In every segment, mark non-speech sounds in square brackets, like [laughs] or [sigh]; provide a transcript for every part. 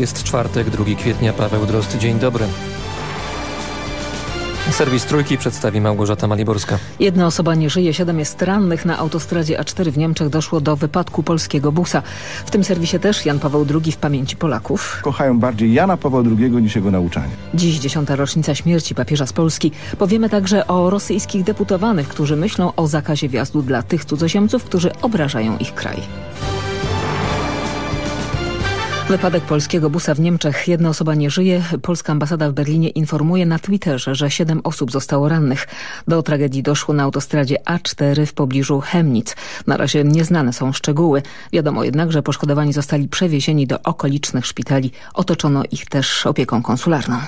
Jest czwartek, 2 kwietnia. Paweł Drost. Dzień dobry. Serwis Trójki przedstawi Małgorzata Maliborska. Jedna osoba nie żyje, siedem jest rannych. Na autostradzie A4 w Niemczech doszło do wypadku polskiego busa. W tym serwisie też Jan Paweł II w pamięci Polaków. Kochają bardziej Jana Pawła II niż jego nauczanie. Dziś dziesiąta rocznica śmierci papieża z Polski. Powiemy także o rosyjskich deputowanych, którzy myślą o zakazie wjazdu dla tych cudzoziemców, którzy obrażają ich kraj. Wypadek polskiego busa w Niemczech. Jedna osoba nie żyje. Polska ambasada w Berlinie informuje na Twitterze, że siedem osób zostało rannych. Do tragedii doszło na autostradzie A4 w pobliżu Chemnic. Na razie nieznane są szczegóły. Wiadomo jednak, że poszkodowani zostali przewiezieni do okolicznych szpitali. Otoczono ich też opieką konsularną.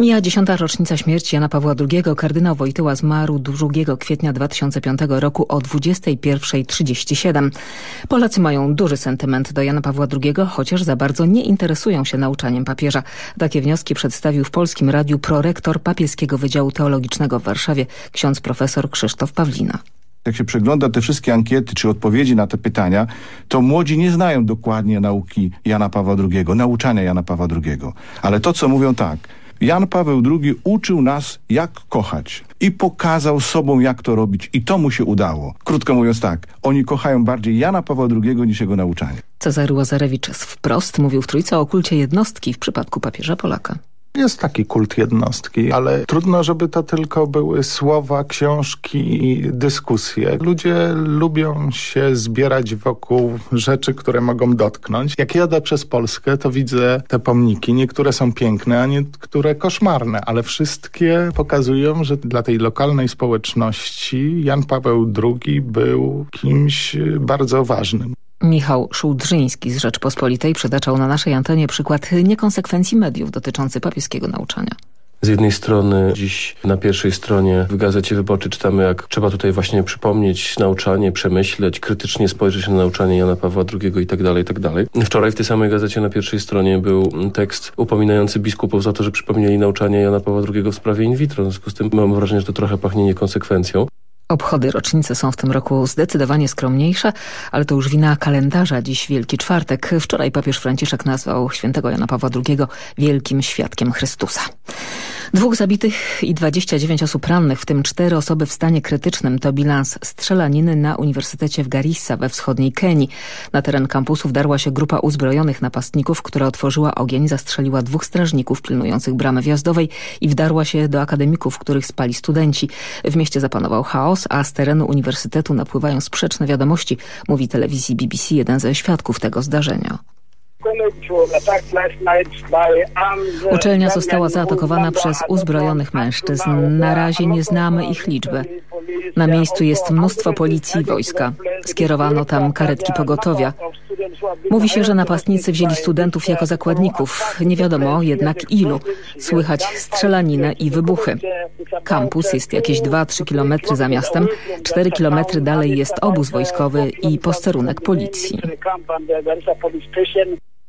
Mija dziesiąta rocznica śmierci Jana Pawła II. Kardynał Wojtyła zmarł 2 kwietnia 2005 roku o 21.37. Polacy mają duży sentyment do Jana Pawła II, chociaż za bardzo nie interesują się nauczaniem papieża. Takie wnioski przedstawił w Polskim Radiu prorektor Papieskiego Wydziału Teologicznego w Warszawie, ksiądz profesor Krzysztof Pawlina jak się przegląda te wszystkie ankiety czy odpowiedzi na te pytania, to młodzi nie znają dokładnie nauki Jana Pawła II, nauczania Jana Pawła II. Ale to, co mówią tak, Jan Paweł II uczył nas, jak kochać i pokazał sobą, jak to robić i to mu się udało. Krótko mówiąc tak, oni kochają bardziej Jana Pawła II niż jego nauczanie. Cezary Łazarewicz wprost mówił w Trójce o kulcie jednostki w przypadku papieża Polaka. Jest taki kult jednostki, ale trudno, żeby to tylko były słowa, książki i dyskusje. Ludzie lubią się zbierać wokół rzeczy, które mogą dotknąć. Jak jadę przez Polskę, to widzę te pomniki. Niektóre są piękne, a niektóre koszmarne, ale wszystkie pokazują, że dla tej lokalnej społeczności Jan Paweł II był kimś bardzo ważnym. Michał Szułdrzyński z Rzeczpospolitej przytaczał na naszej antenie przykład niekonsekwencji mediów dotyczący papieskiego nauczania. Z jednej strony dziś na pierwszej stronie w Gazecie Wyborczej czytamy, jak trzeba tutaj właśnie przypomnieć nauczanie, przemyśleć, krytycznie spojrzeć na nauczanie Jana Pawła II i tak dalej, i tak dalej. Wczoraj w tej samej gazecie na pierwszej stronie był tekst upominający biskupów za to, że przypomnieli nauczanie Jana Pawła II w sprawie in vitro. W związku z tym mam wrażenie, że to trochę pachnie niekonsekwencją. Obchody rocznicy są w tym roku zdecydowanie skromniejsze, ale to już wina kalendarza. Dziś Wielki Czwartek. Wczoraj papież Franciszek nazwał świętego Jana Pawła II wielkim świadkiem Chrystusa. Dwóch zabitych i 29 osób rannych, w tym cztery osoby w stanie krytycznym. To bilans strzelaniny na Uniwersytecie w Garissa we wschodniej Kenii. Na teren kampusu wdarła się grupa uzbrojonych napastników, która otworzyła ogień, zastrzeliła dwóch strażników pilnujących bramy wjazdowej i wdarła się do akademików, których spali studenci. W mieście zapanował chaos, a z terenu uniwersytetu napływają sprzeczne wiadomości, mówi telewizji BBC jeden ze świadków tego zdarzenia. Uczelnia została zaatakowana przez uzbrojonych mężczyzn. Na razie nie znamy ich liczby. Na miejscu jest mnóstwo policji i wojska. Skierowano tam karetki pogotowia. Mówi się, że napastnicy wzięli studentów jako zakładników. Nie wiadomo jednak ilu. Słychać strzelaninę i wybuchy. Kampus jest jakieś 2-3 kilometry za miastem. 4 kilometry dalej jest obóz wojskowy i posterunek policji.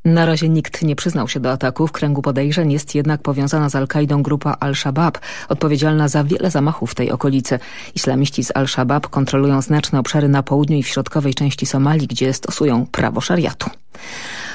Na razie nikt nie przyznał się do ataku. W kręgu podejrzeń jest jednak powiązana z Al-Kaidą grupa Al-Shabaab, odpowiedzialna za wiele zamachów w tej okolicy. Islamiści z Al-Shabaab kontrolują znaczne obszary na południu i w środkowej części Somalii, gdzie stosują prawo szariatu.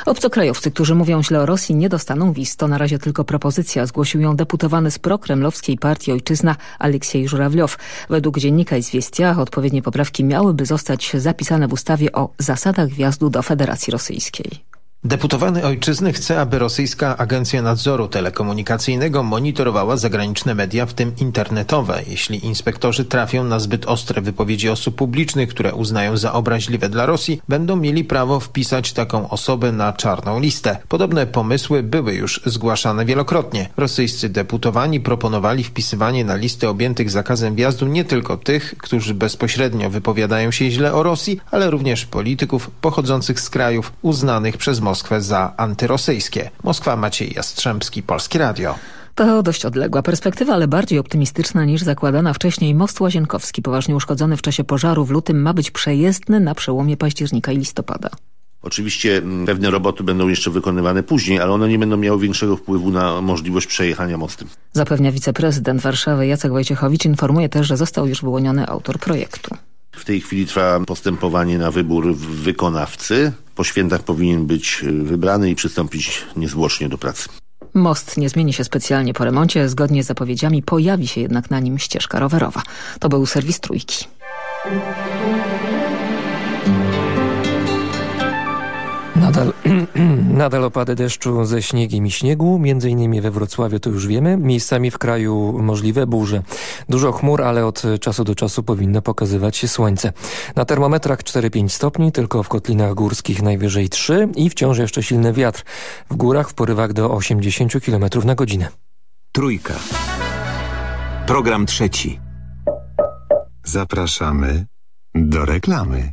Obcokrajowcy, którzy mówią źle o Rosji, nie dostaną wiz. To na razie tylko propozycja. Zgłosił ją deputowany z prokremlowskiej partii Ojczyzna Aleksiej Żurawliow. Według dziennika Izwiestia odpowiednie poprawki miałyby zostać zapisane w ustawie o zasadach wjazdu do Federacji Rosyjskiej. Deputowany ojczyzny chce, aby rosyjska Agencja Nadzoru Telekomunikacyjnego monitorowała zagraniczne media, w tym internetowe. Jeśli inspektorzy trafią na zbyt ostre wypowiedzi osób publicznych, które uznają za obraźliwe dla Rosji, będą mieli prawo wpisać taką osobę na czarną listę. Podobne pomysły były już zgłaszane wielokrotnie. Rosyjscy deputowani proponowali wpisywanie na listy objętych zakazem wjazdu nie tylko tych, którzy bezpośrednio wypowiadają się źle o Rosji, ale również polityków pochodzących z krajów uznanych przez Moskwę Moskwę za antyrosyjskie. Moskwa Maciej Jastrzębski, Polskie Radio. To dość odległa perspektywa, ale bardziej optymistyczna niż zakładana wcześniej. Most Łazienkowski, poważnie uszkodzony w czasie pożaru w lutym, ma być przejezdny na przełomie października i listopada. Oczywiście mm, pewne roboty będą jeszcze wykonywane później, ale one nie będą miały większego wpływu na możliwość przejechania mostem. Zapewnia wiceprezydent Warszawy Jacek Wojciechowicz. Informuje też, że został już wyłoniony autor projektu. W tej chwili trwa postępowanie na wybór wykonawcy po świętach powinien być y, wybrany i przystąpić niezwłocznie do pracy. Most nie zmieni się specjalnie po remoncie. Zgodnie z zapowiedziami pojawi się jednak na nim ścieżka rowerowa. To był serwis Trójki. Nadal, [clears throat] nadal opady deszczu ze śniegiem i śniegu, między innymi we Wrocławiu to już wiemy. Miejscami w kraju możliwe burze. Dużo chmur, ale od czasu do czasu powinno pokazywać się słońce. Na termometrach 4-5 stopni, tylko w kotlinach górskich najwyżej 3 i wciąż jeszcze silny wiatr. W górach w porywach do 80 km na godzinę. Trójka. Program trzeci. Zapraszamy do reklamy.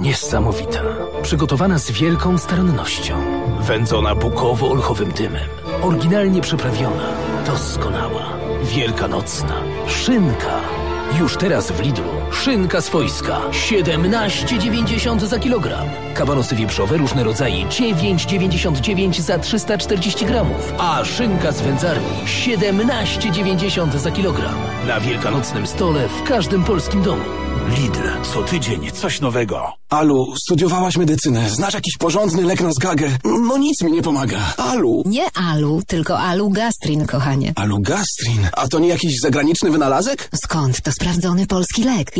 Niesamowita. Przygotowana z wielką starannością. Wędzona bukowo-olchowym dymem. Oryginalnie przyprawiona. Doskonała. Wielkanocna. Szynka. Już teraz w Lidlu. Szynka swojska. 17,90 za kilogram. Kabanosy wieprzowe różne rodzaje 9,99 za 340 gramów. A szynka z wędzarni 17,90 za kilogram. Na wielkanocnym stole w każdym polskim domu. Lidl. Co tydzień coś nowego. Alu, studiowałaś medycynę. Znasz jakiś porządny lek na zgagę? No nic mi nie pomaga. Alu. Nie Alu, tylko Alu Gastrin, kochanie. Alu Gastrin? A to nie jakiś zagraniczny wynalazek? Skąd? To sprawdzony polski lek.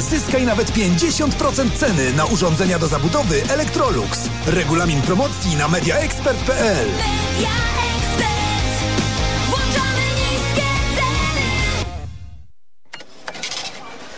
Zyskaj nawet 50% ceny na urządzenia do zabudowy Electrolux. Regulamin promocji na mediaexpert.pl. Media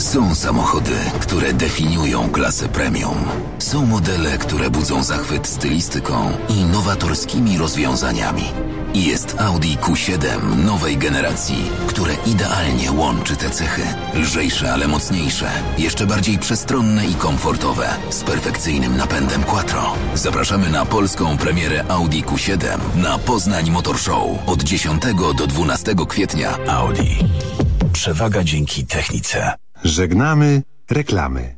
Są samochody, które definiują klasę premium. Są modele, które budzą zachwyt stylistyką i nowatorskimi rozwiązaniami. I jest Audi Q7 nowej generacji, które idealnie łączy te cechy. Lżejsze, ale mocniejsze, jeszcze bardziej przestronne i komfortowe, z perfekcyjnym napędem Quattro. Zapraszamy na polską premierę Audi Q7 na Poznań Motor Show od 10 do 12 kwietnia. Audi. Przewaga dzięki technice. Żegnamy reklamy.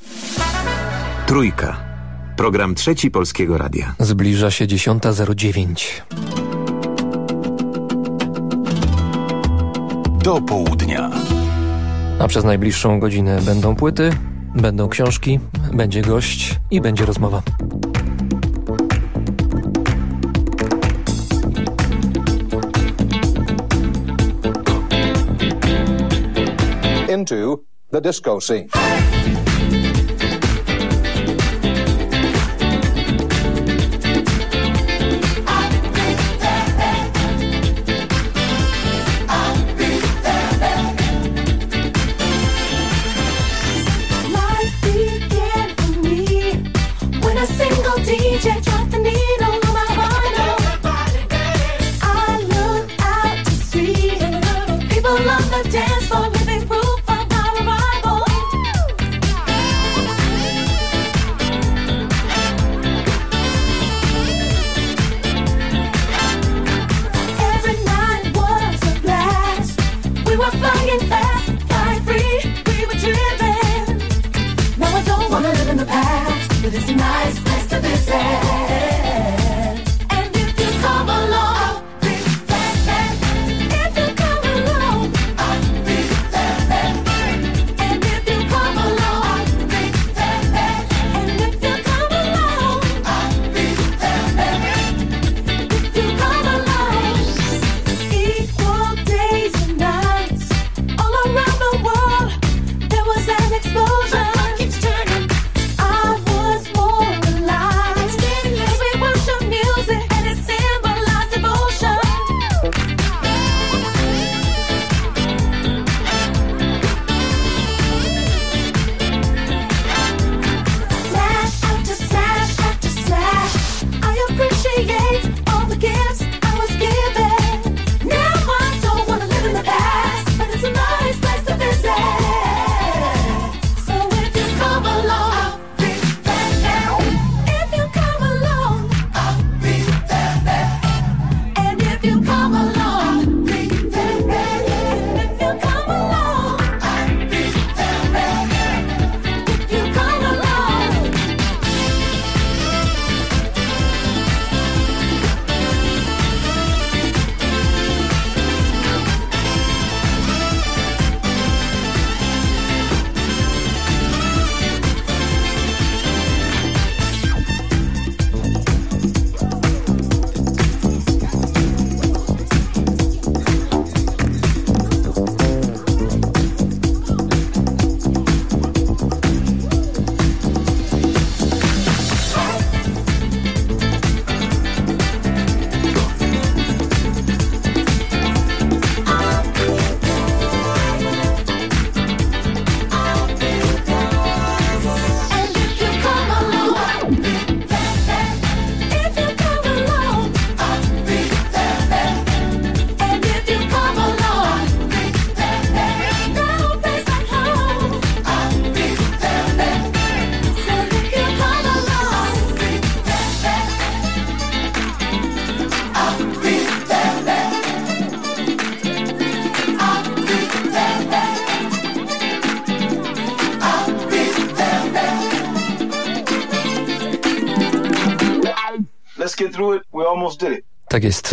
Trójka. Program trzeci Polskiego Radia. Zbliża się 10.09. Do południa. A przez najbliższą godzinę będą płyty, będą książki, będzie gość i będzie rozmowa. Into the disco scene. dance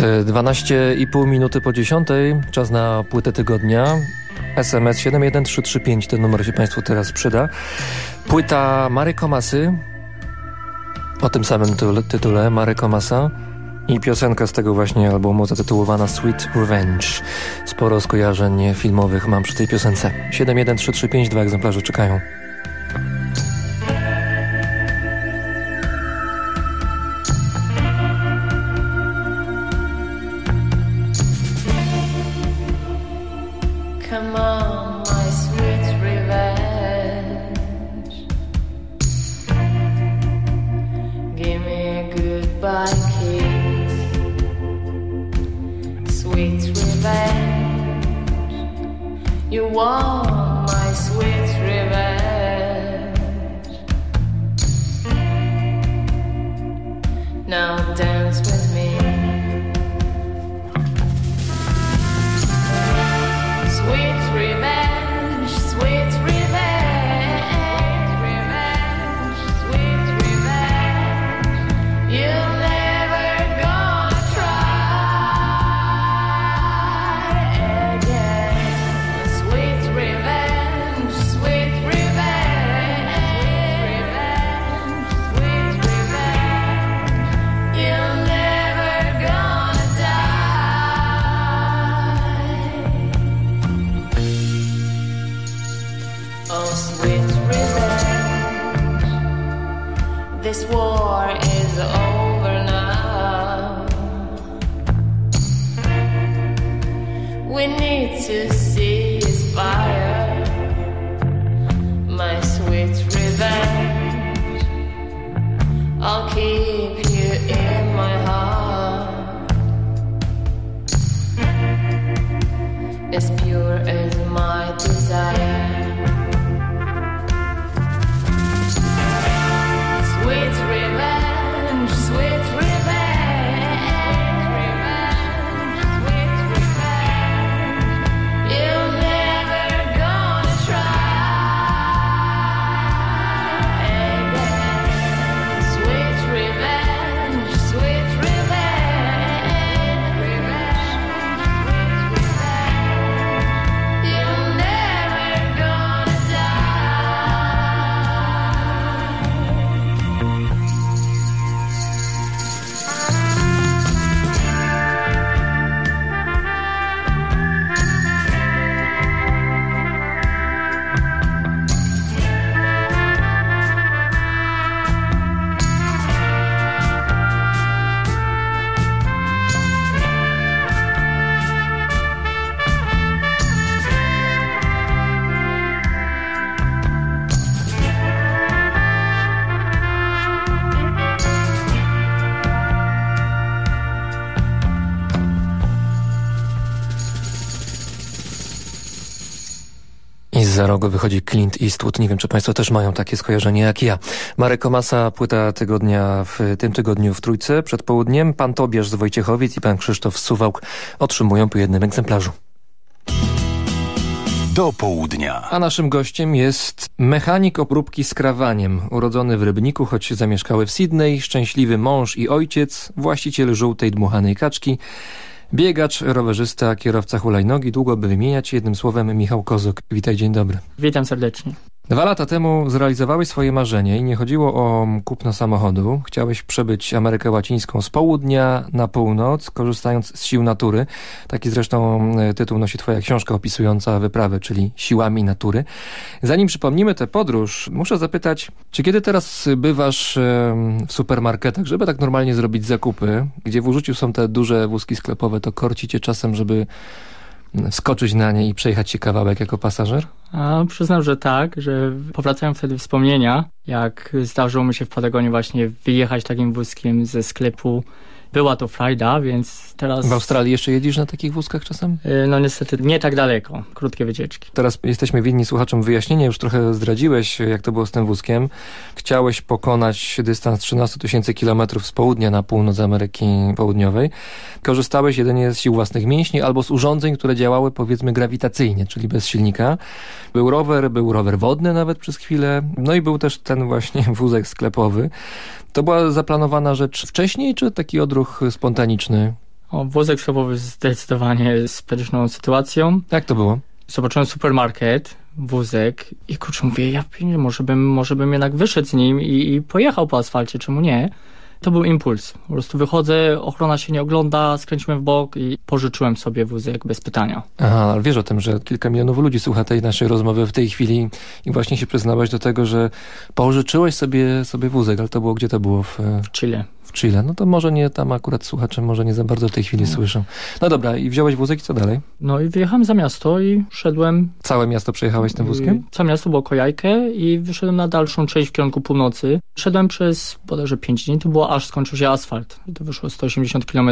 12,5 minuty po 10. Czas na płytę tygodnia. SMS 71335, ten numer się Państwu teraz przyda. Płyta Mary Komasy, o tym samym tytule, Mary Komasa i piosenka z tego właśnie albumu zatytułowana Sweet Revenge. Sporo skojarzeń filmowych mam przy tej piosence. 71335, dwa egzemplarze czekają. Sweet revenge. You want wychodzi Clint Eastwood. Nie wiem, czy Państwo też mają takie skojarzenie jak ja. Marek Komasa, płyta tygodnia w tym tygodniu w Trójce przed południem. Pan Tobiasz z Wojciechowic i pan Krzysztof Suwałk otrzymują po jednym egzemplarzu. Do południa. A naszym gościem jest mechanik obróbki z krawaniem, urodzony w Rybniku, choć zamieszkały w Sydney, szczęśliwy mąż i ojciec, właściciel żółtej dmuchanej kaczki, biegacz, rowerzysta, kierowca hulajnogi, długo by wymieniać, jednym słowem Michał Kozuk. Witaj, dzień dobry. Witam serdecznie. Dwa lata temu zrealizowałeś swoje marzenie i nie chodziło o kupno samochodu. Chciałeś przebyć Amerykę Łacińską z południa na północ, korzystając z sił natury. Taki zresztą e, tytuł nosi twoja książka opisująca wyprawę, czyli siłami natury. Zanim przypomnimy tę podróż, muszę zapytać, czy kiedy teraz bywasz e, w supermarketach, żeby tak normalnie zrobić zakupy, gdzie w użyciu są te duże wózki sklepowe, to korci cię czasem, żeby skoczyć na nie i przejechać się kawałek jako pasażer? A przyznam, że tak, że powracają wtedy wspomnienia, jak zdarzyło mi się w Patagonii właśnie wyjechać takim wózkiem ze sklepu Była to frajda, więc teraz... W Australii jeszcze jedziesz na takich wózkach czasem? Y, No niestety nie tak daleko, krótkie wycieczki. Teraz jesteśmy winni słuchaczom wyjaśnienia, już trochę zdradziłeś, jak to było z tym wózkiem. Chciałeś pokonać dystans 13 tysięcy kilometrów z południa na północ Ameryki Południowej. Korzystałeś jedynie z sił własnych mięśni albo z urządzeń, które działały powiedzmy grawitacyjnie, czyli bez silnika. Był rower, był rower wodny nawet przez chwilę, no i był też ten właśnie [laughs] wózek sklepowy. To była zaplanowana rzecz wcześniej, czy taki odruch spontaniczny? O, wózek sklepowy zdecydowanie z petyczną sytuacją. Jak to było? Zobaczyłem supermarket, wózek i kurczę, mówię, ja może bym, może bym jednak wyszedł z nim i, i pojechał po asfalcie, czemu nie? To był impuls. Po prostu wychodzę, ochrona się nie ogląda, skręciłem w bok i pożyczyłem sobie wózek bez pytania. Aha, ale wiesz o tym, że kilka milionów ludzi słucha tej naszej rozmowy w tej chwili i właśnie się przyznałeś do tego, że pożyczyłeś sobie, sobie wózek, ale to było, gdzie to było? W, W Chile. W Chile. No to może nie tam akurat słuchacze może nie za bardzo w tej chwili słyszą. No dobra, i wziąłeś wózek i co dalej? No i wyjechałem za miasto i szedłem. Całe miasto przejechałeś tym wózkiem? Całe miasto było kojajkę i wyszedłem na dalszą część w kierunku północy. Szedłem przez bodajże 5 dni, to było aż skończył się asfalt. To wyszło 180 km,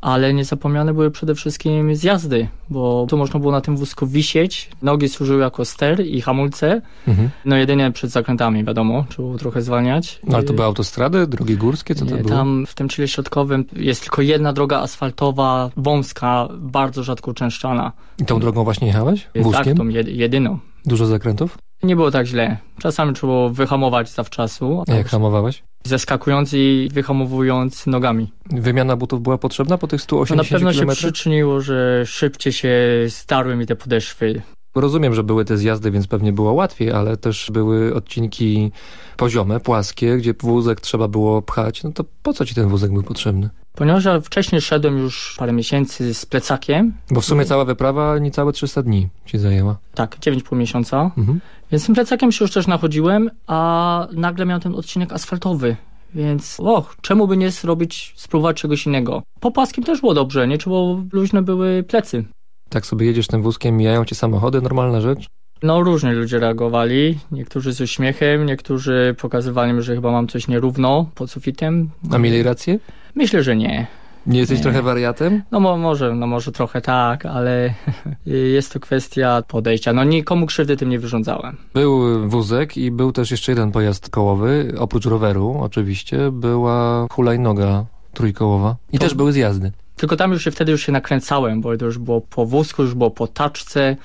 ale niezapomniane były przede wszystkim zjazdy, bo tu można było na tym wózku wisieć. Nogi służyły jako ster i hamulce. Mhm. No jedynie przed zakrętami, wiadomo, trzeba było trochę zwalniać. No ale to były autostrady, drogi górskie, co to Nie, było? Tam w tym Chile środkowym jest tylko jedna droga asfaltowa, wąska, bardzo rzadko uczęszczana. I tą drogą właśnie jechałeś? Tak, Wózkiem? tą jed- jedyną. Dużo zakrętów? Nie było tak źle. Czasami trzeba było wyhamować zawczasu, A jak hamowałeś? zeskakując i wyhamowując nogami. Wymiana butów była potrzebna po tych No 180 na pewno się km? przyczyniło, że szybciej się starły mi te podeszwy. Rozumiem, że były te zjazdy, więc pewnie było łatwiej, ale też były odcinki poziome, płaskie, gdzie wózek trzeba było pchać. No to po co ci ten wózek był potrzebny? Ponieważ ja wcześniej szedłem już parę miesięcy z plecakiem. Bo w sumie cała wyprawa niecałe 300 dni ci zajęła. Tak, 9,5 miesiąca. Mhm. Więc tym plecakiem się już też nachodziłem, a nagle miałem ten odcinek asfaltowy. Więc, och, czemu by nie zrobić, spróbować czegoś innego? Po płaskim też było dobrze, nie? Czy bo luźne były plecy. Tak sobie jedziesz tym wózkiem, mijają cię samochody, normalna rzecz? No, różnie ludzie reagowali. Niektórzy z uśmiechem, niektórzy pokazywali mi, że chyba mam coś nierówno pod sufitem. A mieli rację? Myślę, że nie. Nie jesteś Nie. trochę wariatem? No mo, może, no może trochę tak, ale [laughs] jest to kwestia podejścia. No nikomu krzywdy tym nie wyrządzałem. Był wózek i był też jeszcze jeden pojazd kołowy, oprócz roweru oczywiście, była hulajnoga trójkołowa i To- też były zjazdy. Tylko tam już się wtedy już się nakręcałem, bo to już było po wózku, już było po taczce.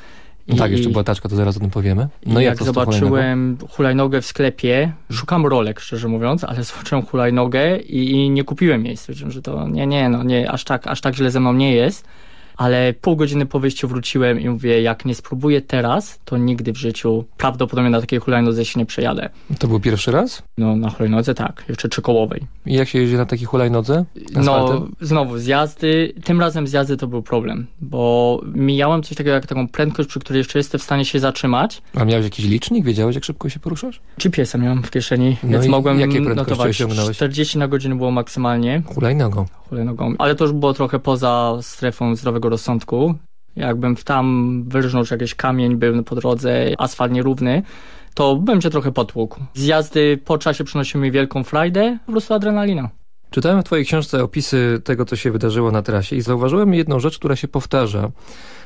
I, Tak, jeszcze była taczka, to zaraz o tym powiemy. No No i jak hulajnogą? zobaczyłem hulajnogę w sklepie, szukam rolek, szczerze mówiąc, ale [laughs] zobaczyłem hulajnogę i, i nie kupiłem jej. Stwierdziłem, że to nie, nie, no nie, aż tak, aż tak źle ze mną nie jest. Ale pół godziny po wyjściu wróciłem i mówię, jak nie spróbuję teraz, to nigdy w życiu prawdopodobnie na takiej hulajnodze się nie przejadę. To był pierwszy raz? No na hulajnodze tak, jeszcze trzykołowej. I jak się jeździ na takiej hulajnodze? No, znowu zjazdy. Tym razem zjazdy to był problem, bo mijałem coś takiego jak taką prędkość, przy której jeszcze jestem w stanie się zatrzymać. A miałeś jakiś licznik? Wiedziałeś, jak szybko się poruszasz? GPS-a miałem w kieszeni, No więc mogłem jakie notować. osiągnąłeś? 40 na godzinę było maksymalnie Hulajnogą. hulajnogą, ale to już było trochę poza strefą zdrowego rozsądku. Jakbym tam wyrżnął, jakiś kamień był po drodze, asfalt nierówny, to bym się trochę potłukł. Zjazdy po czasie przynosiły mi wielką frajdę, po prostu adrenalina. Czytałem w twojej książce opisy tego, co się wydarzyło na trasie i zauważyłem jedną rzecz, która się powtarza.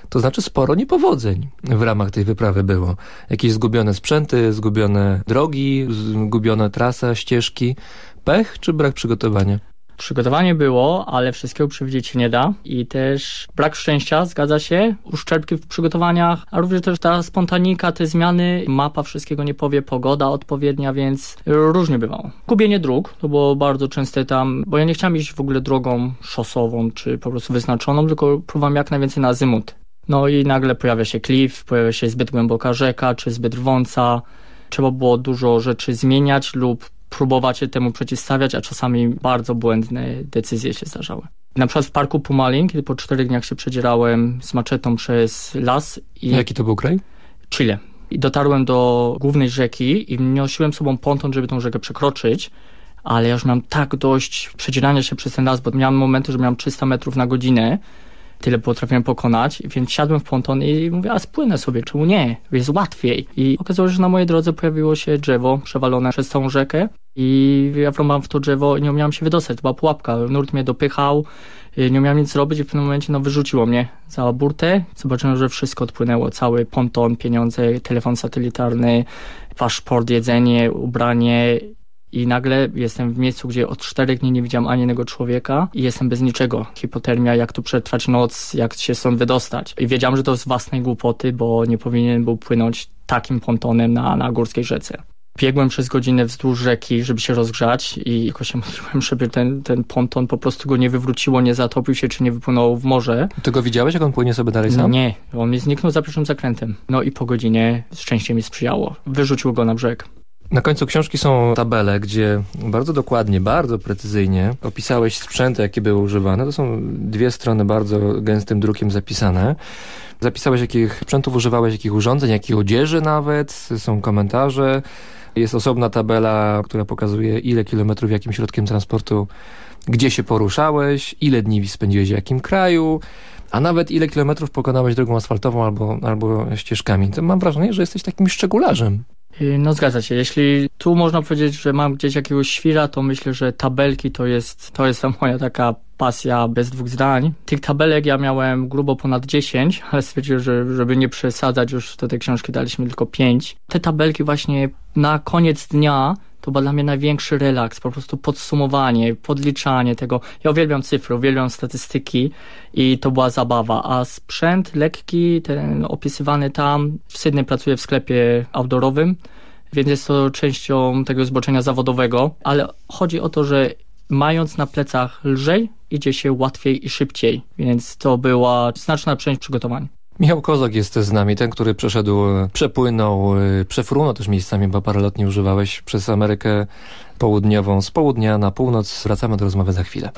To znaczy sporo niepowodzeń w ramach tej wyprawy było. Jakieś zgubione sprzęty, zgubione drogi, zgubione trasa, ścieżki. Pech czy brak przygotowania? Przygotowanie było, ale wszystkiego przewidzieć się nie da i też brak szczęścia, zgadza się, uszczerbki w przygotowaniach, a również też ta spontanika, te zmiany, mapa wszystkiego nie powie, pogoda odpowiednia, więc różnie bywało. Gubienie dróg, to było bardzo częste tam, bo ja nie chciałem iść w ogóle drogą szosową, czy po prostu wyznaczoną, tylko próbowałem jak najwięcej na azymut. No i nagle pojawia się klif, pojawia się zbyt głęboka rzeka, czy zbyt rwąca. Trzeba było dużo rzeczy zmieniać lub próbować się temu przeciwstawiać, a czasami bardzo błędne decyzje się zdarzały. Na przykład w parku Pumalin, kiedy po czterech dniach się przedzierałem z maczetą przez las i Jaki to był kraj? Chile. I dotarłem do głównej rzeki i nosiłem sobą ponton, żeby tą rzekę przekroczyć, ale ja już miałem tak dość przedzierania się przez ten las, bo miałem momenty, że miałem 300 metrów na godzinę tyle potrafiłem pokonać, więc siadłem w ponton i mówię, a spłynę sobie, czemu nie? Jest łatwiej. I okazało się, że na mojej drodze pojawiło się drzewo przewalone przez całą rzekę i ja wrąbałem w to drzewo i nie umiałem się wydostać, to była pułapka, nurt mnie dopychał, y, nie umiałem nic zrobić i w pewnym momencie no, wyrzuciło mnie za burtę. Zobaczyłem, że wszystko odpłynęło, cały ponton, pieniądze, telefon satelitarny, paszport, jedzenie, ubranie i nagle jestem w miejscu, gdzie od czterech dni nie widziałem ani jednego człowieka i jestem bez niczego. Hipotermia, jak tu przetrwać noc, jak się stąd wydostać. I wiedziałem, że to z własnej głupoty, bo nie powinien był płynąć takim pontonem na, na górskiej rzece. Biegłem przez godzinę wzdłuż rzeki, żeby się rozgrzać i jakoś się [laughs] modliłem, żeby ten, ten ponton po prostu go nie wywróciło, nie zatopił się, czy nie wypłynął w morze. Ty go widziałeś, jak on płynie sobie dalej sam? Nie, on mi zniknął za pierwszym zakrętem. No i po godzinie szczęście mi sprzyjało. Wyrzucił go na brzeg. Na końcu książki są tabele, gdzie bardzo dokładnie, bardzo precyzyjnie opisałeś sprzęty, jakie były używane. To są dwie strony bardzo gęstym drukiem zapisane. Zapisałeś, jakich sprzętów używałeś, jakich urządzeń, jakiej odzieży nawet. Są komentarze. Jest osobna tabela, która pokazuje, ile kilometrów jakim środkiem transportu, gdzie się poruszałeś, ile dni spędziłeś w jakim kraju, a nawet ile kilometrów pokonałeś drogą asfaltową albo, albo ścieżkami. To mam wrażenie, że jesteś takim szczegularzem. Y, No zgadza się. Jeśli tu można powiedzieć, że mam gdzieś jakiegoś świra, to myślę, że tabelki to jest, to jest moja taka pasja bez dwóch zdań. Tych tabelek ja miałem grubo ponad 10, ale stwierdziłem, że żeby nie przesadzać, już do tej książki daliśmy tylko 5. Te tabelki właśnie na koniec dnia to był dla mnie największy relaks, po prostu podsumowanie, podliczanie tego. Ja uwielbiam cyfry, uwielbiam statystyki i to była zabawa. A sprzęt lekki, ten opisywany tam, w Sydney pracuję w sklepie outdoorowym, więc jest to częścią tego zboczenia zawodowego, ale chodzi o to, że mając na plecach lżej, idzie się łatwiej i szybciej, więc to była znaczna część przygotowań. Michał Kozak jest z nami, ten, który przeszedł, przepłynął, przefrunął też miejscami, bo parę lat nie używałeś, przez Amerykę Południową, z południa na północ. Wracamy do rozmowy za chwilę.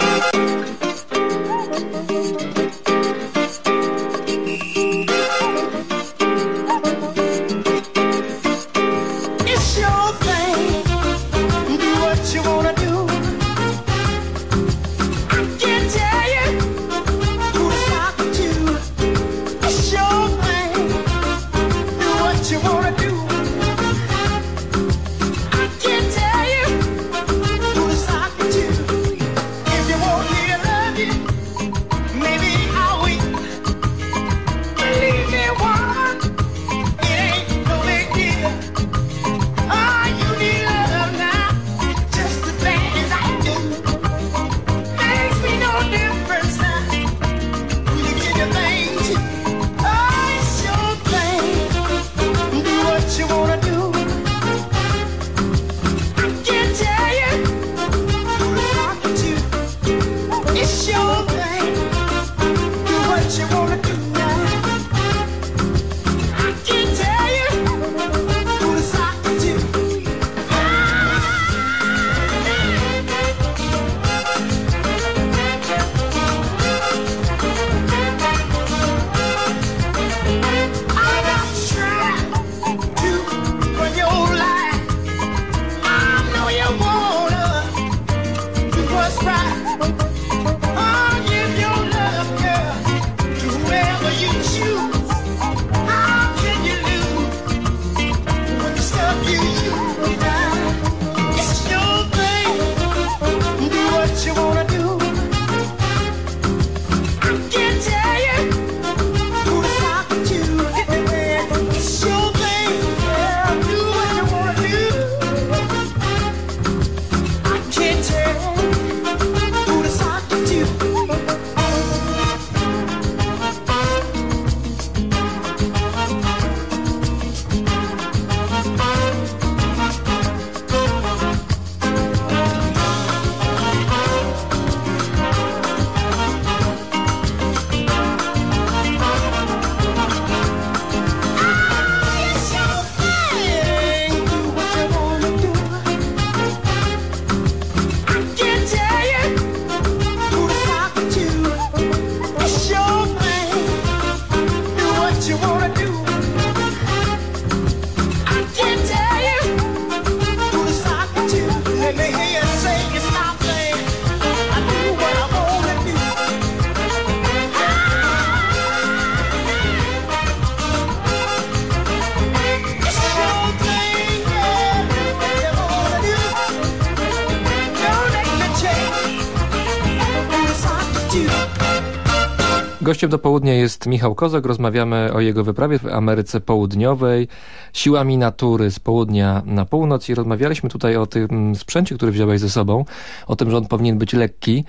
Gościem do południa jest Michał Kozak. Rozmawiamy o jego wyprawie w Ameryce Południowej, siłami natury z południa na północ i rozmawialiśmy tutaj o tym sprzęcie, który wziąłeś ze sobą, o tym, że on powinien być lekki.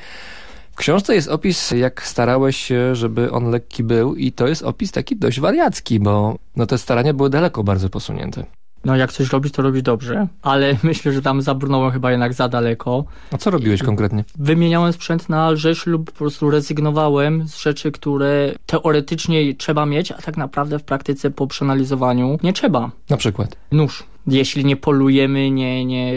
W książce jest opis, jak starałeś się, żeby on lekki był i to jest opis taki dość wariacki, bo no te starania były daleko bardzo posunięte. No jak coś robić, to robić dobrze, ale [laughs] myślę, że tam zabrnąłem chyba jednak za daleko. A co robiłeś konkretnie? Wymieniałem sprzęt na lżejszy lub po prostu rezygnowałem z rzeczy, które teoretycznie trzeba mieć, a tak naprawdę w praktyce po przeanalizowaniu nie trzeba. Na przykład? Nóż. Jeśli nie polujemy, nie, nie,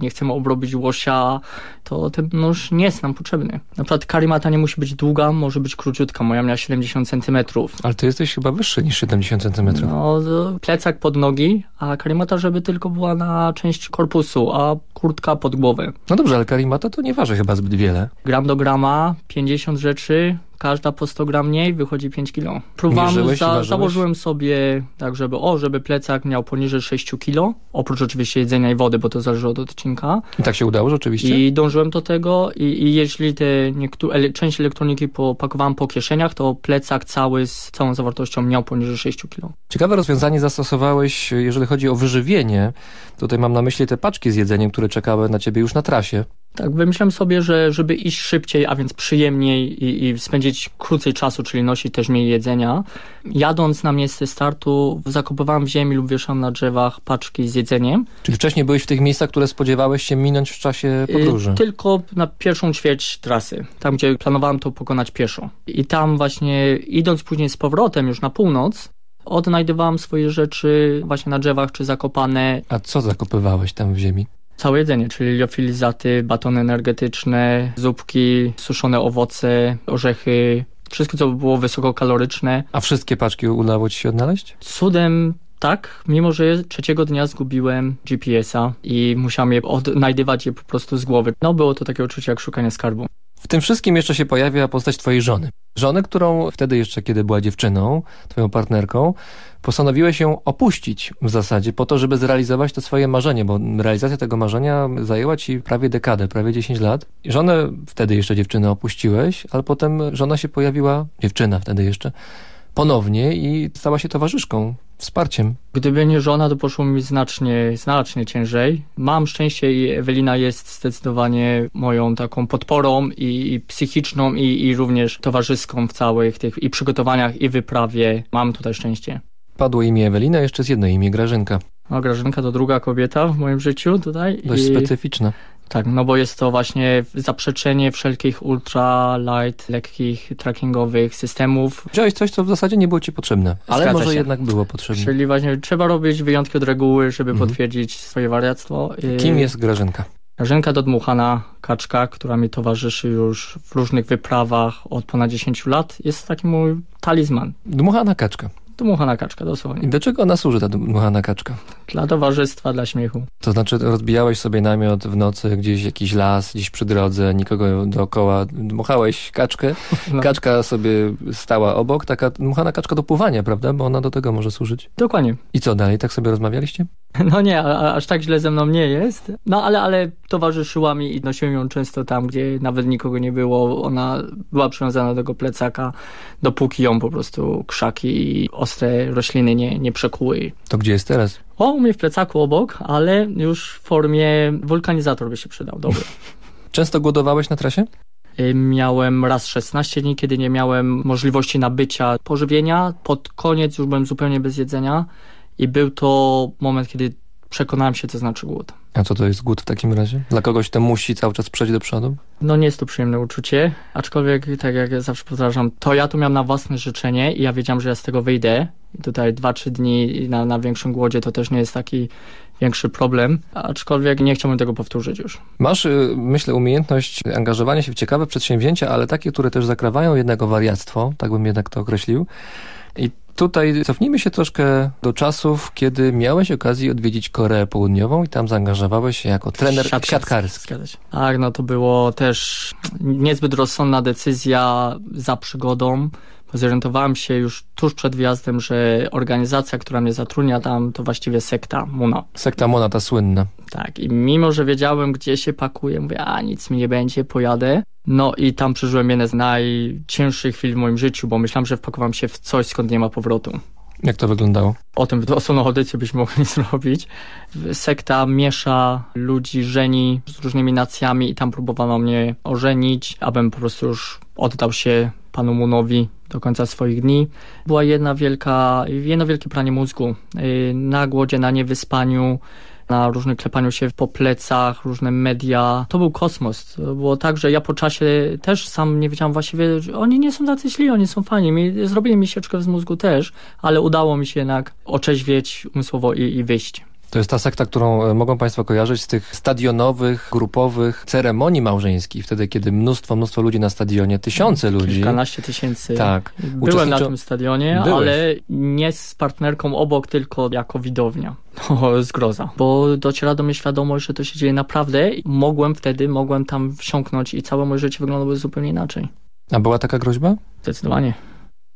nie chcemy obrobić łosia, to ten nóż nie jest nam potrzebny. Na przykład karimata nie musi być długa, może być króciutka. Moja miała 70 cm. Ale ty jesteś chyba wyższy niż 70 cm. No, plecak pod nogi, a karimata, żeby tylko była na część korpusu, a kurtka pod głowę. No dobrze, ale karimata to nie waży chyba zbyt wiele. Gram do grama, 50 rzeczy, każda po 100 gram mniej, wychodzi 5 kilo. Próbowałem, za, założyłem sobie tak, żeby o, żeby plecak miał poniżej 6 kilo, oprócz oczywiście jedzenia i wody, bo to zależy od odcinka. I tak się udało rzeczywiście? I dążyłem do tego i, i jeśli te niektó- ele- część elektroniki popakowałem po kieszeniach, to plecak cały z całą zawartością miał poniżej 6 kilo. Ciekawe rozwiązanie zastosowałeś, jeżeli chodzi o wyżywienie. Tutaj mam na myśli te paczki z jedzeniem, które czekały na ciebie już na trasie. Tak, wymyślałem sobie, że żeby iść szybciej, a więc przyjemniej i, i spędzić krócej czasu, czyli nosić też mniej jedzenia, jadąc na miejsce startu, zakopywałem w ziemi lub wieszałem na drzewach paczki z jedzeniem. Czyli wcześniej byłeś w tych miejscach, które spodziewałeś się minąć w czasie podróży. Y, Tylko na pierwszą ćwierć trasy, tam gdzie planowałem to pokonać pieszo. I tam właśnie idąc później z powrotem już na północ, odnajdywałem swoje rzeczy właśnie na drzewach czy zakopane. A co zakopywałeś tam w ziemi? Całe jedzenie, czyli liofilizaty, batony energetyczne, zupki, suszone owoce, orzechy, wszystko co było wysokokaloryczne. A wszystkie paczki udało ci się odnaleźć? Cudem tak, mimo że trzeciego dnia zgubiłem GPS-a i musiałem je odnajdywać je po prostu z głowy. No było to takie uczucie jak szukanie skarbu. W tym wszystkim jeszcze się pojawia postać twojej żony. Żony, którą wtedy jeszcze, kiedy była dziewczyną, twoją partnerką, postanowiłeś ją opuścić w zasadzie po to, żeby zrealizować to swoje marzenie, bo realizacja tego marzenia zajęła ci prawie dekadę, prawie 10 lat. Żonę wtedy jeszcze dziewczynę opuściłeś, ale potem żona się pojawiła, dziewczyna wtedy jeszcze, ponownie i stała się towarzyszką, wsparciem. Gdyby nie żona, to poszło mi znacznie, znacznie ciężej. Mam szczęście i Ewelina jest zdecydowanie moją taką podporą i, i psychiczną i, i również towarzyską w całych tych i przygotowaniach i wyprawie. Mam tutaj szczęście. Padło imię Ewelina, jeszcze jest jedno imię, Grażynka. A Grażynka to druga kobieta w moim życiu tutaj. Dość I- specyficzna. Tak, no bo jest to właśnie zaprzeczenie wszelkich ultra light, lekkich trackingowych systemów. Wziąłeś coś, co w zasadzie nie było ci potrzebne, ale Zgadza może się. jednak było potrzebne. Czyli właśnie trzeba robić wyjątki od reguły, żeby Mhm. potwierdzić swoje wariactwo. Kim jest Grażynka? Grażynka dodmuchana kaczka, która mi towarzyszy już w różnych wyprawach od ponad 10 lat. Jest taki mój talizman. Dmuchana kaczka. Dmuchana kaczka, I dosłownie. do czego ona służy, ta dmuchana kaczka? Dla towarzystwa, dla śmiechu. To znaczy rozbijałeś sobie namiot w nocy, gdzieś jakiś las, gdzieś przy drodze, nikogo dookoła, dmuchałeś kaczkę, [laughs] No. kaczka sobie stała obok, taka dmuchana kaczka do pływania, prawda? Bo ona do tego może służyć. Dokładnie. I co dalej? Tak sobie rozmawialiście? [laughs] No nie, a, aż tak źle ze mną nie jest. No ale, ale towarzyszyła mi i nosiłem ją często tam, gdzie nawet nikogo nie było. Ona była przywiązana do tego plecaka, dopóki ją po prostu krzaki i ostre rośliny nie, nie przekuły. To gdzie jest teraz? O, u mnie w plecaku obok, ale już w formie wulkanizator by się przydał. Dobry. [laughs] Często głodowałeś na trasie? Y, Miałem raz 16 dni, kiedy nie miałem możliwości nabycia pożywienia. Pod koniec już byłem zupełnie bez jedzenia i był to moment, kiedy przekonałem się, co znaczy głód. A co to jest głód w takim razie? Dla kogoś, kto musi cały czas przejść do przodu? No nie jest to przyjemne uczucie, aczkolwiek tak jak ja zawsze powtarzam, to ja tu miałem na własne życzenie i ja wiedziałem, że ja z tego wyjdę. I tutaj 2-3 dni na, na większym głodzie to też nie jest taki większy problem, aczkolwiek nie chciałbym tego powtórzyć już. Masz, y, myślę, umiejętność angażowania się w ciekawe przedsięwzięcia, ale takie, które też zakrawają jednak o wariactwo, tak bym jednak to określił. I tutaj cofnijmy się troszkę do czasów, kiedy miałeś okazję odwiedzić Koreę Południową i tam zaangażowałeś się jako trener Siatkarski. siatkarski. Tak, no to było też niezbyt rozsądna decyzja za przygodą, zorientowałem się już tuż przed wjazdem, że organizacja, która mnie zatrudnia tam, to właściwie sekta Muna. Sekta Mona, ta słynna. Tak, i mimo, że wiedziałem, gdzie się pakuję, mówię, a nic mi nie będzie, pojadę. No i tam przeżyłem jedne z najcięższych chwil w moim życiu, bo myślałem, że wpakowałem się w coś, skąd nie ma powrotu. Jak to wyglądało? O tym osobną audycję byśmy [laughs] mogli zrobić. Sekta miesza ludzi, żeni z różnymi nacjami i tam próbowano mnie ożenić, abym po prostu już oddał się panu Munowi do końca swoich dni. Była jedna wielka, jedno wielkie pranie mózgu. Yy, Na głodzie, na niewyspaniu, na różnym klepaniu się po plecach, różne media. To był kosmos. To było tak, że ja po czasie też sam nie wiedziałam właściwie, że oni nie są tacy źli, oni są fajni. Zrobili mi sieczkę z mózgu też, ale udało mi się jednak otrzeźwieć umysłowo i, i wyjść. To jest ta sekta, którą e, mogą Państwo kojarzyć z tych stadionowych, grupowych ceremonii małżeńskich, wtedy kiedy mnóstwo, mnóstwo ludzi na stadionie, tysiące ludzi. Kilkanaście tysięcy. Tak. Byłem na tym stadionie, Byłeś. ale nie z partnerką obok, tylko jako widownia. [laughs] O, zgroza. Bo dociera do mnie świadomość, że to się dzieje naprawdę. Mogłem wtedy, mogłem tam wsiąknąć i całe moje życie wyglądało zupełnie inaczej. A była taka groźba? Zdecydowanie.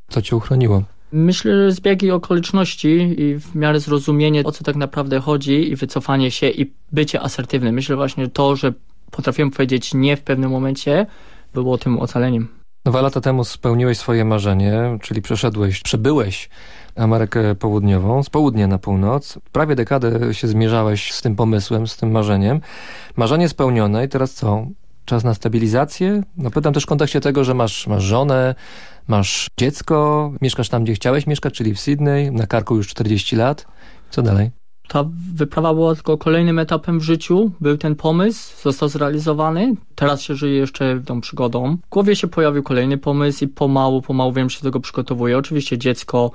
Co cię uchroniło? Myślę, że zbiegi okoliczności i w miarę zrozumienie, o co tak naprawdę chodzi i wycofanie się i bycie asertywnym. Myślę właśnie to, że potrafiłem powiedzieć nie w pewnym momencie, było tym ocaleniem. Dwa lata temu spełniłeś swoje marzenie, czyli przeszedłeś, przebyłeś Amerykę Południową, z południa na północ. Prawie dekadę się zmierzałeś z tym pomysłem, z tym marzeniem. Marzenie spełnione i teraz co? Czas na stabilizację? No pytam też w kontekście tego, że masz, masz żonę, masz dziecko, mieszkasz tam, gdzie chciałeś mieszkać, czyli w Sydney, na karku już 40 lat. Co dalej? Ta wyprawa była tylko kolejnym etapem w życiu. Był ten pomysł, został zrealizowany. Teraz się żyje jeszcze tą przygodą. W głowie się pojawił kolejny pomysł i pomału, pomału wiem, że się do tego przygotowuję. Oczywiście dziecko,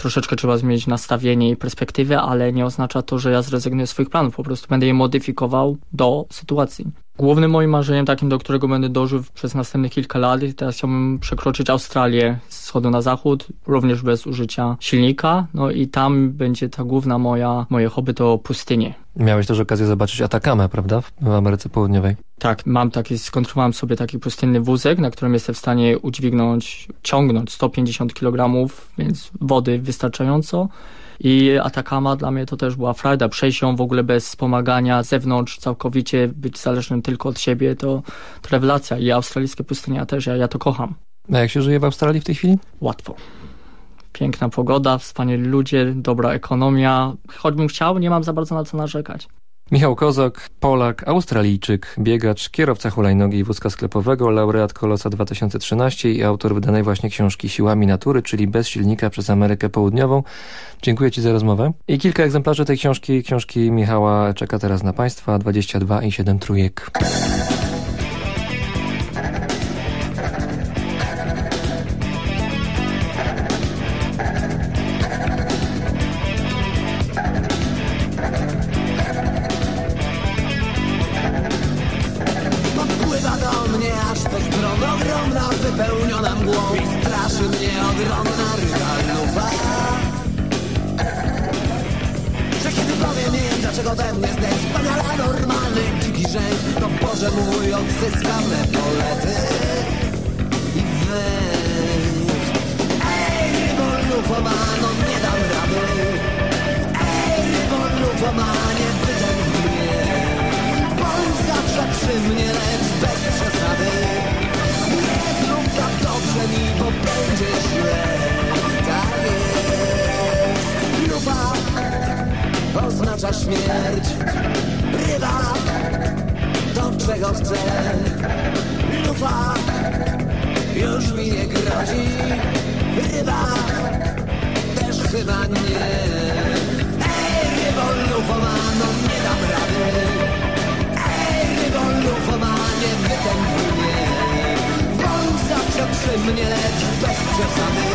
troszeczkę trzeba zmienić nastawienie i perspektywę, ale nie oznacza to, że ja zrezygnuję z swoich planów. Po prostu będę je modyfikował do sytuacji. Głównym moim marzeniem, takim, do którego będę dążył przez następnych kilka lat, teraz chciałbym przekroczyć Australię z wschodu na zachód, również bez użycia silnika. No i tam będzie ta główna moja, moje hobby to pustynie. Miałeś też okazję zobaczyć Atakamę, prawda? W Ameryce Południowej. Tak, mam taki, skonstruowałem sobie taki pustynny wózek, na którym jestem w stanie udźwignąć, ciągnąć 150 kg, więc wody wystarczająco. I Atakama dla mnie to też była frajda. Przejść ją w ogóle bez wspomagania z zewnątrz, całkowicie być zależnym tylko od siebie, to, to rewelacja. I australijskie pustynia też, ja, ja to kocham. A jak się żyje w Australii w tej chwili? Łatwo. Piękna pogoda, wspaniali ludzie, dobra ekonomia. Choćbym chciał, nie mam za bardzo na co narzekać. Michał Kozok, Polak, Australijczyk, biegacz, kierowca hulajnogi i wózka sklepowego, laureat Kolosa 2013 i autor wydanej właśnie książki Siłami Natury, czyli Bez silnika przez Amerykę Południową. Dziękuję Ci za rozmowę. I kilka egzemplarzy tej książki, książki Michała czeka teraz na Państwa, 22 i 7 trójek. Oznacza śmierć. Ryba to czego chcę. Lufa już mi nie grozi. Ryba też chyba nie. Ej, rybo, lufomano, nie dam rady. Lufomanie wytępuj mnie Bądź zawsze przy mnie, lecz bez przesady.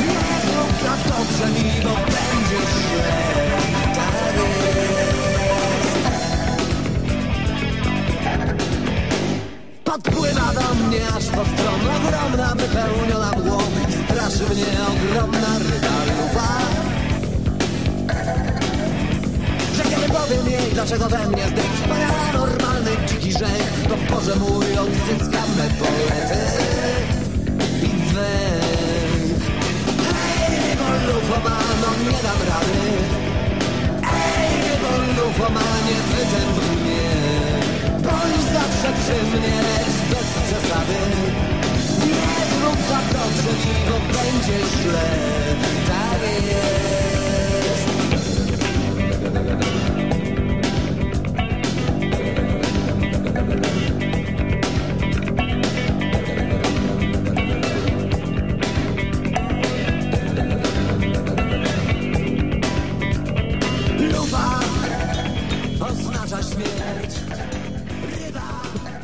Nie zrób tak dobrze mi, bo będzie źle Podpływa do mnie aż pod tron Ogromna, wypełniona I straszy mnie ogromna ryba lufa że kiedy powiem jej, dlaczego we mnie zdech Wspaniała, normalny, dziki rzek To Boże mój, odzyskam me polety I węch Hej, rybo lufomano, nie dam rady. Ej, rybo lufomanie, wytęp mnie Bądź zawsze przy mnie, lecz bez przesady. Nie zrób za dobrze mi, bo będzie źle. Tak jest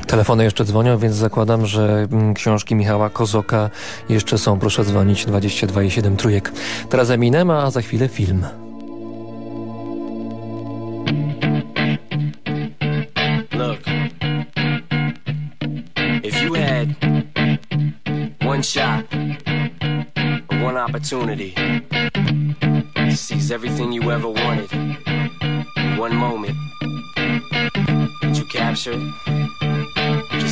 Telefony jeszcze dzwonią, więc zakładam, że mm, książki Michała Kozoka jeszcze są. Proszę dzwonić 22 i 7 trójek. Teraz Eminem, a za chwilę film. Look, if you had one shot, one opportunity to seize everything you ever wanted in one moment, did you capture it?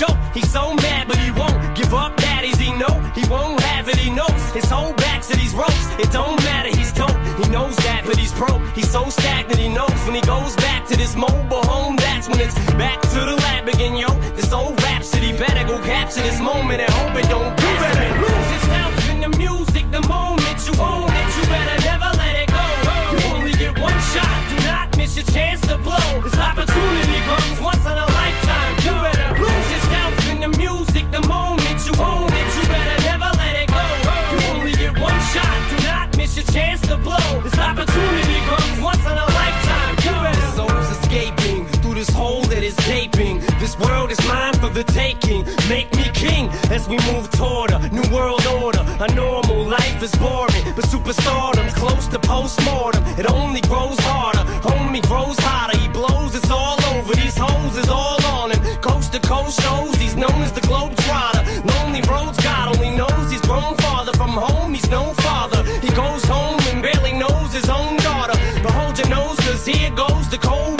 choke. He's so mad, but he won't give up. Daddies, he know he won't have it. He knows his whole back to these ropes. It don't matter. He's dope. He knows that, but he's broke. He's so stagnant. He knows when he goes back to this mobile home. That's when it's back to the lab again, yo. This old rhapsody better go capture this moment and hope it don't. You better lose yourself in the music the moment you own it. You better never let it go. You only get one shot. Do not miss your chance to blow. This opportunity comes once in a lifetime. Chance to blow. This opportunity comes once in a lifetime. You better. This soul's escaping through this hole that is gaping. This world is mine for the taking. Make me king as we move toward a new world order. A normal life is boring, but superstardom's close to postmortem. It only grows harder. Homie grows hotter. He blows. It's all over. These hoes is all on him. Coast to coast shows. He's known as the globe cold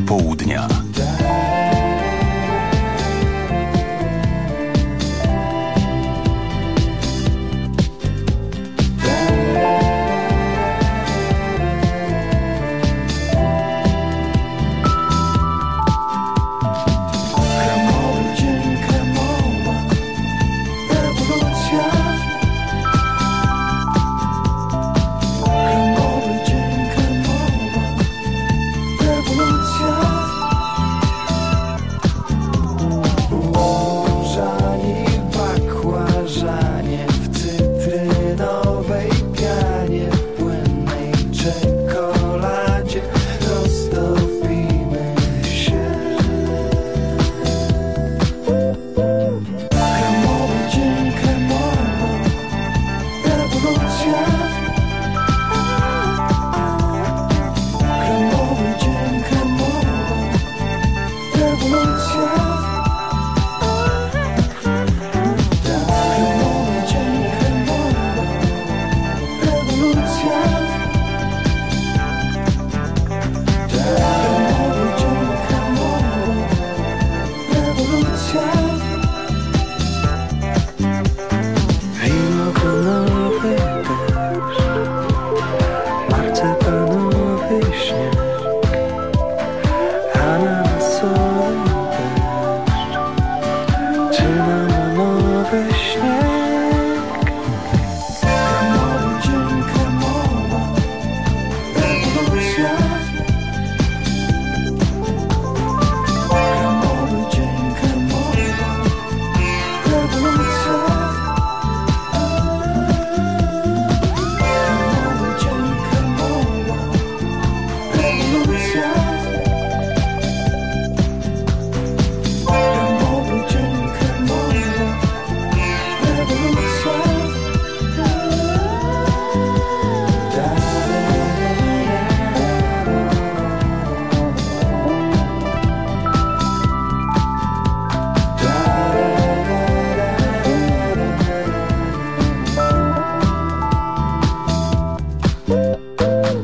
do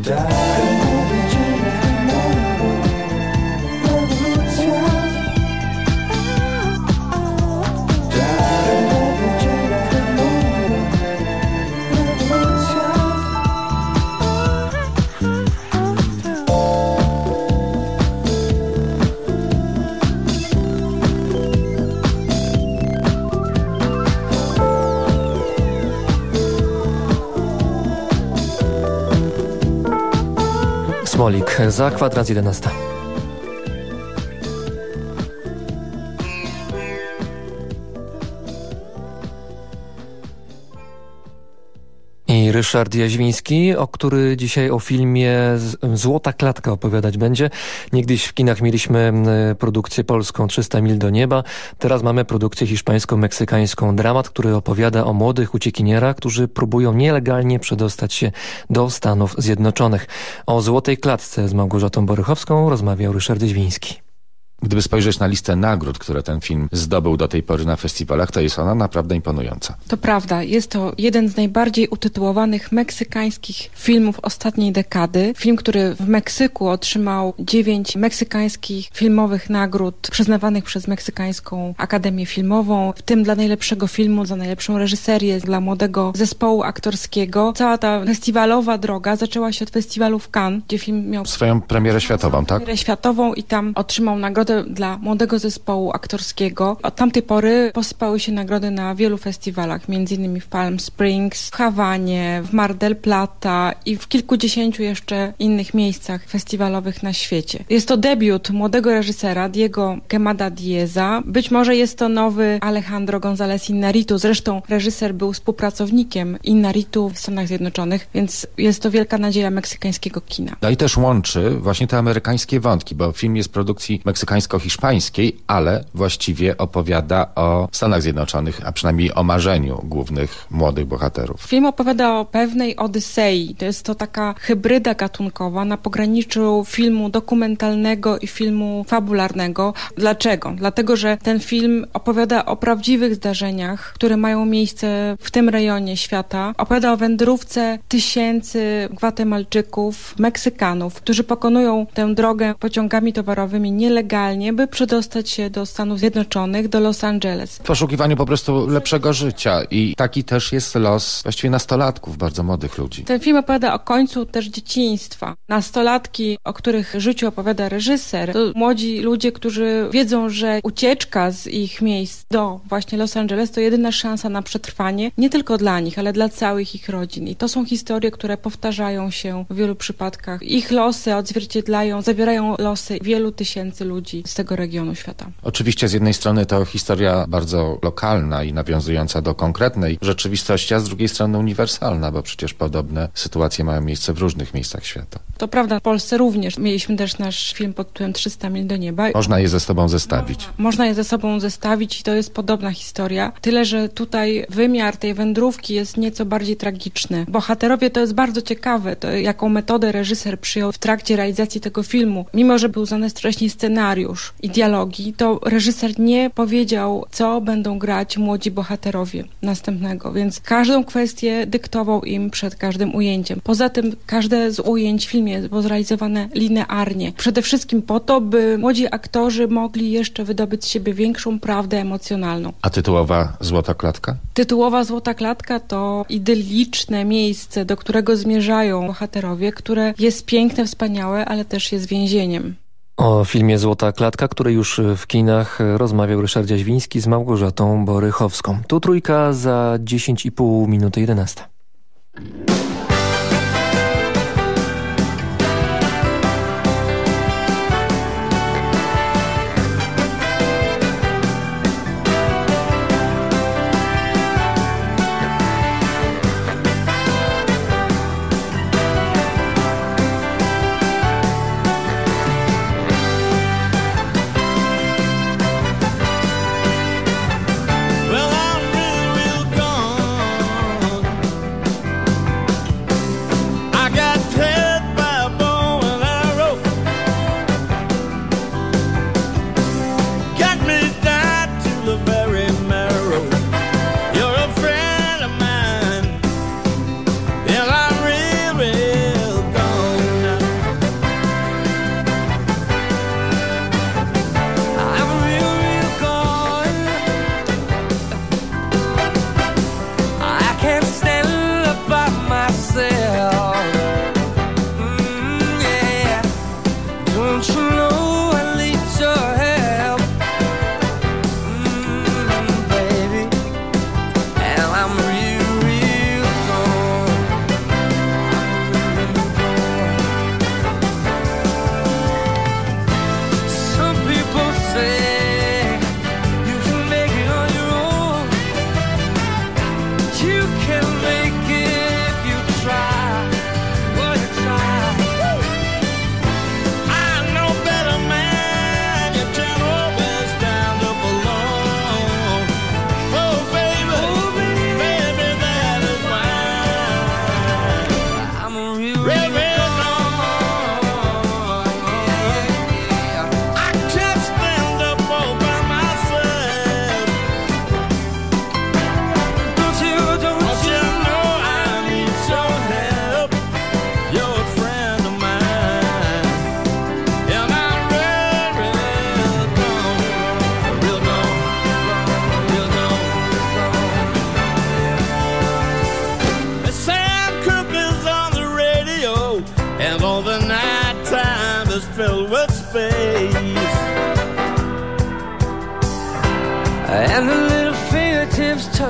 자. Za kwadrans 11. Ryszard Jaźwiński, o który dzisiaj o filmie Złota Klatka opowiadać będzie. Niegdyś w kinach mieliśmy produkcję polską 300 mil do nieba. Teraz mamy produkcję hiszpańsko-meksykańską Dramat, który opowiada o młodych uciekinierach, którzy próbują nielegalnie przedostać się do Stanów Zjednoczonych. O Złotej Klatce z Małgorzatą Borychowską rozmawiał Ryszard Jaźwiński. Gdyby spojrzeć na listę nagród, które ten film zdobył do tej pory na festiwalach, to jest ona naprawdę imponująca. To prawda, jest to jeden z najbardziej utytułowanych meksykańskich filmów ostatniej dekady. Film, który w Meksyku otrzymał dziewięć meksykańskich filmowych nagród przyznawanych przez Meksykańską Akademię Filmową, w tym dla najlepszego filmu, za najlepszą reżyserię, dla młodego zespołu aktorskiego. Cała ta festiwalowa droga zaczęła się od festiwalu w Cannes, gdzie film miał Swoją premierę światową, tak? premierę światową i tam otrzymał nagrodę dla młodego zespołu aktorskiego. Od tamtej pory posypały się nagrody na wielu festiwalach, innymi w Palm Springs, w Hawanie, w Mar del Plata i w kilkudziesięciu jeszcze innych miejscach festiwalowych na świecie. Jest to debiut młodego reżysera Diego Quemada Dieza. Być może jest to nowy Alejandro González Inarritu. Zresztą reżyser był współpracownikiem Inarritu w Stanach Zjednoczonych, więc jest to wielka nadzieja meksykańskiego kina. No i też łączy właśnie te amerykańskie wątki, bo film jest produkcji meksykańskiej amerykańsko-hiszpańskiej, ale właściwie opowiada o Stanach Zjednoczonych, a przynajmniej o marzeniu głównych młodych bohaterów. Film opowiada o pewnej odysei. To jest to taka hybryda gatunkowa na pograniczu filmu dokumentalnego i filmu fabularnego. Dlaczego? Dlatego, że ten film opowiada o prawdziwych zdarzeniach, które mają miejsce w tym rejonie świata. Opowiada o wędrówce tysięcy Gwatemalczyków, Meksykanów, którzy pokonują tę drogę pociągami towarowymi nielegalnie, by przedostać się do Stanów Zjednoczonych, do Los Angeles. W poszukiwaniu po prostu lepszego życia i taki też jest los właściwie nastolatków, bardzo młodych ludzi. Ten film opowiada o końcu też dzieciństwa. Nastolatki, o których życiu opowiada reżyser, to młodzi ludzie, którzy wiedzą, że ucieczka z ich miejsc do właśnie Los Angeles to jedyna szansa na przetrwanie, nie tylko dla nich, ale dla całych ich rodzin. I to są historie, które powtarzają się w wielu przypadkach. Ich losy odzwierciedlają, zawierają losy wielu tysięcy ludzi z tego regionu świata. Oczywiście z jednej strony to historia bardzo lokalna i nawiązująca do konkretnej rzeczywistości, a z drugiej strony uniwersalna, bo przecież podobne sytuacje mają miejsce w różnych miejscach świata. To prawda, w Polsce również. Mieliśmy też nasz film pod tytułem 300 mil do nieba. Można je ze sobą zestawić. Można je ze sobą zestawić i to jest podobna historia. Tyle, że tutaj wymiar tej wędrówki jest nieco bardziej tragiczny. Bohaterowie to jest bardzo ciekawe, to jaką metodę reżyser przyjął w trakcie realizacji tego filmu. Mimo, że był znany wcześniej scenariusz i dialogi, to reżyser nie powiedział, co będą grać młodzi bohaterowie następnego, więc każdą kwestię dyktował im przed każdym ujęciem. Poza tym każde z ujęć w filmie było zrealizowane linearnie. Przede wszystkim po to, by młodzi aktorzy mogli jeszcze wydobyć z siebie większą prawdę emocjonalną. A tytułowa Złota Klatka? Tytułowa Złota Klatka to idyliczne miejsce, do którego zmierzają bohaterowie, które jest piękne, wspaniałe, ale też jest więzieniem. O filmie Złota Klatka, który już w kinach rozmawiał Ryszard Dziaźwiński z Małgorzatą Borychowską. Tu trójka za 10,5 minuty 11.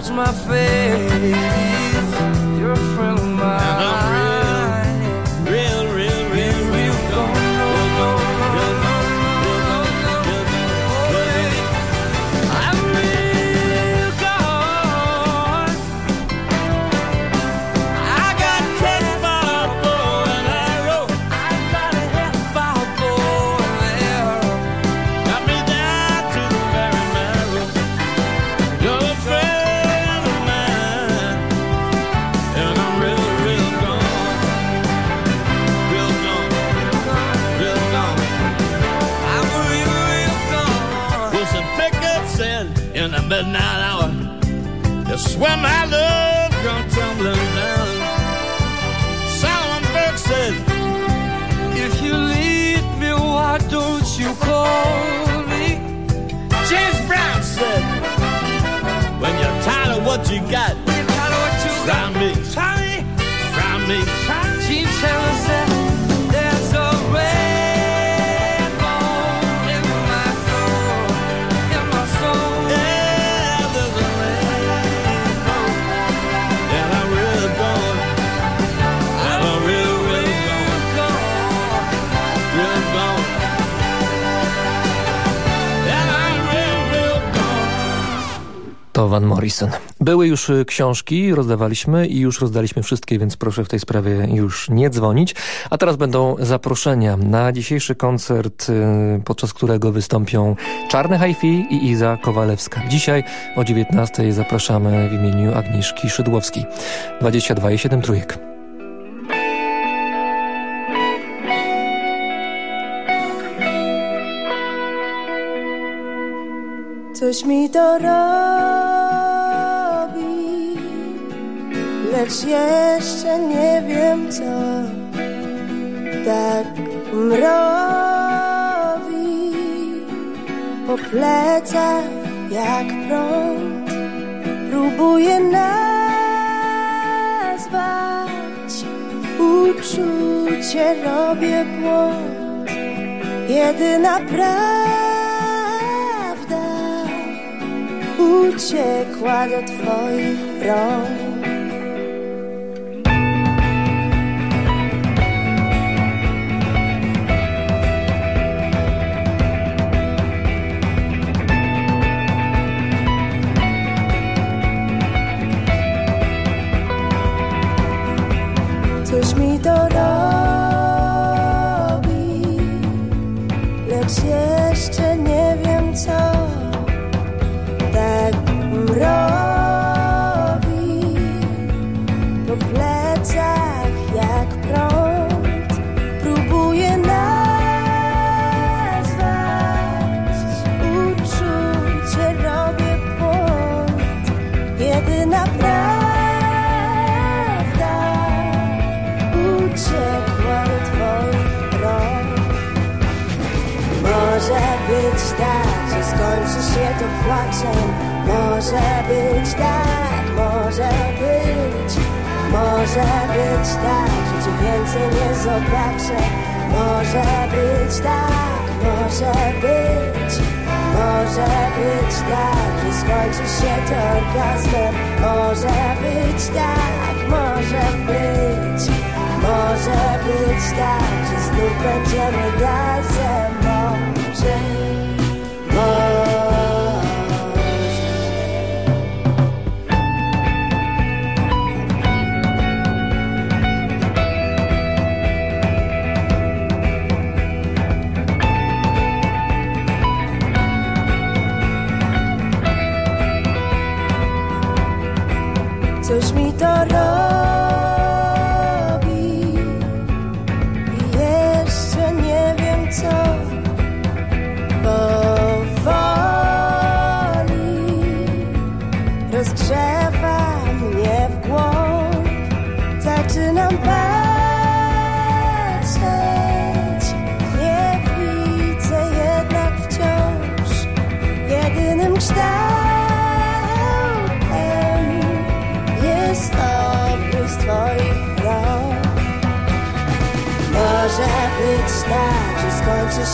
Touch my face. You're a friend when my love come tumbling down. Solomon Burke said, If you leave me, why don't you call me? James Brown said, When you're tired of what you got, To Van Morrison. Były już y, książki, rozdawaliśmy i już rozdaliśmy wszystkie, więc proszę w tej sprawie już nie dzwonić. A teraz będą zaproszenia na dzisiejszy koncert, y, podczas którego wystąpią Czarne Hi-Fi i Iza Kowalewska. Dzisiaj o 19 zapraszamy w imieniu Agnieszki Szydłowskiej. 22 i 7 trójek. Coś mi to robi, lecz jeszcze nie wiem co. Tak mrowi po plecach jak prąd. Próbuję nazwać uczucie, robię błąd. Jedyna prawda uciekła do twoich rąk. Coś mi to robi, być tak, że cię więcej nie zobaczę. Może być tak, może być. Może być tak, że skończy się to orgazmem. Może być tak, może być. Może być tak, że znów będziemy razem. Może, może.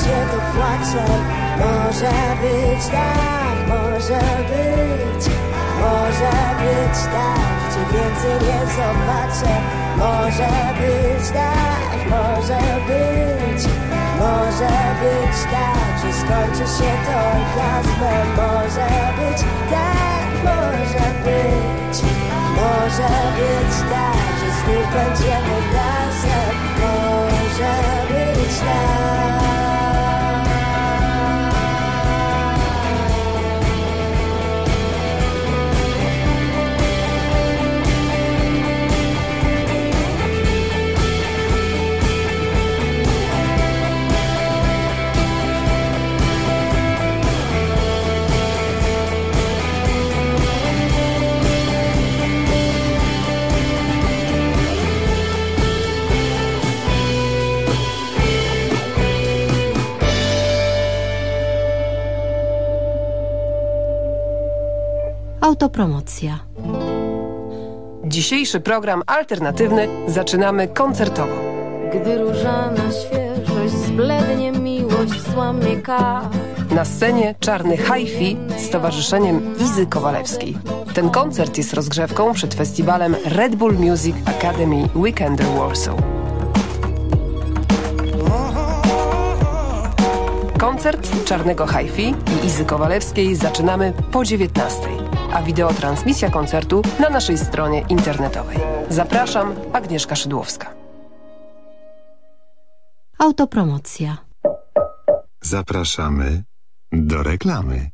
Się to płaczem. Może być tak, może być. Może być tak, cię więcej nie zobaczę. Może być tak, może być. Może być tak, że skończy się to orgazmem. Może być tak, może być. Może być tak, że znów będziemy razem. Może być tak. Autopromocja. Dzisiejszy program alternatywny zaczynamy koncertowo. Gdy różana świeżość zblednie miłość złamie kar. Na scenie czarny hi-fi z towarzyszeniem Izy Kowalewskiej. Ten koncert jest rozgrzewką przed festiwalem Red Bull Music Academy Weekender Warsaw. Koncert Czarnego Hi-Fi i Izy Kowalewskiej zaczynamy po 19, a wideotransmisja koncertu na naszej stronie internetowej. Zapraszam, Agnieszka Szydłowska. Autopromocja. Zapraszamy do reklamy.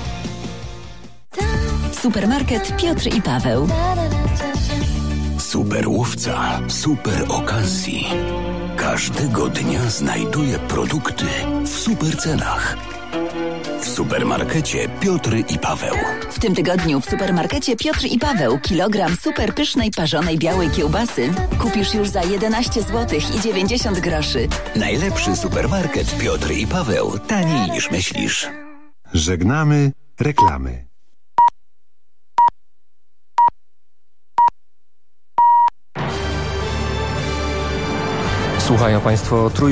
Supermarket Piotr i Paweł. Super łowca, super okazji. Każdego dnia znajduje produkty w super cenach. W supermarkecie Piotr i Paweł. W tym tygodniu w supermarkecie Piotr i Paweł kilogram super pysznej parzonej białej kiełbasy kupisz już za 11 zł i 90 groszy. Najlepszy supermarket Piotr i Paweł. Taniej niż myślisz. Żegnamy reklamy. Słuchają Państwo trój